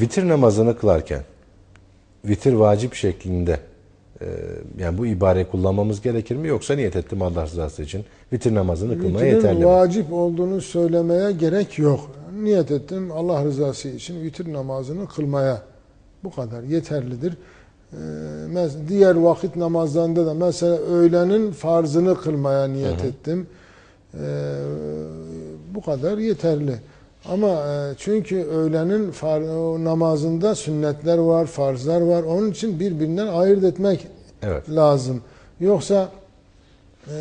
Vitir namazını kılarken vitir vacip şeklinde e, yani bu ibareyi kullanmamız gerekir mi yoksa niyet ettim Allah rızası için vitir namazını kılmaya Vitrin yeterli mi? vacip olduğunu söylemeye gerek yok. Niyet ettim Allah rızası için vitir namazını kılmaya. Bu kadar yeterlidir. Mes- diğer vakit namazlarında da mesela öğlenin farzını kılmaya niyet ettim. Ee, bu kadar yeterli. Ama e, çünkü öğlenin namazında sünnetler var, farzlar var. Onun için birbirinden ayırt etmek Evet. lazım. Yoksa e,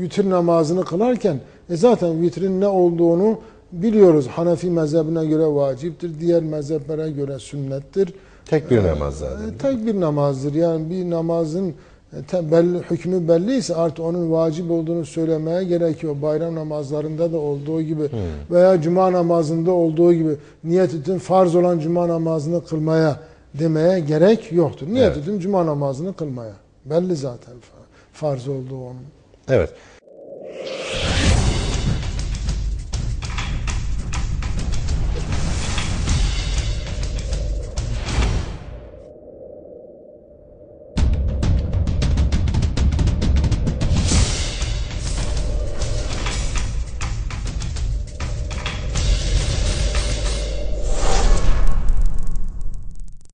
vitir namazını kılarken e zaten vitrin ne olduğunu biliyoruz. Hanefi mezhebine göre vaciptir, diğer mezheplere göre sünnettir. Tek bir namaz zaten. E, tek bir namazdır. Yani bir namazın e, te- belli, hükmü belliyse artık onun vacip olduğunu söylemeye gerekiyor. Bayram namazlarında da olduğu gibi veya cuma namazında olduğu gibi niyet ettim farz olan cuma namazını kılmaya demeye gerek yoktur. Niyet Evet. ettim cuma namazını kılmaya. Belli zaten fa- farz olduğu onun. Evet.